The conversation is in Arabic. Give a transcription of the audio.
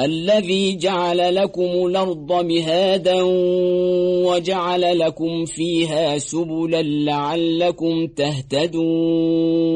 الذي جعل لكم الأرض مهادا وجعل لكم فيها سبلا لعلكم تهتدون